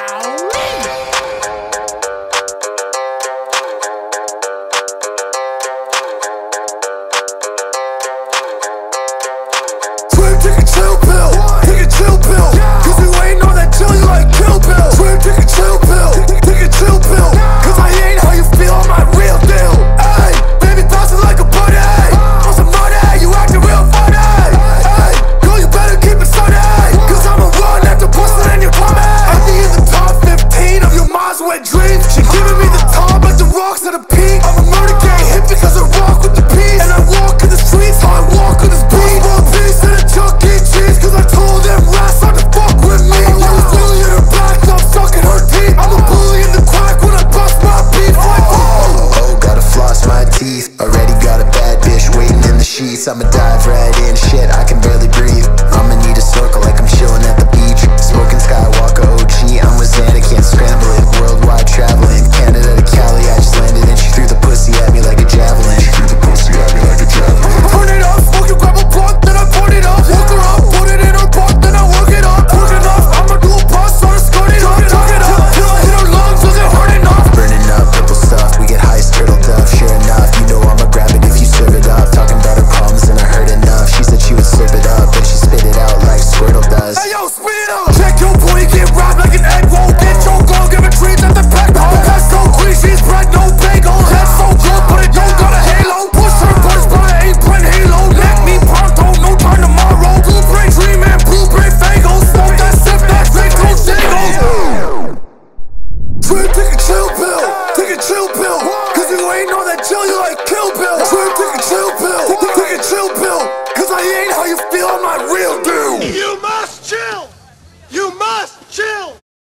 Wow. Got a bad bitch waiting in the sheets. I'ma dive right in, shit, I can barely breathe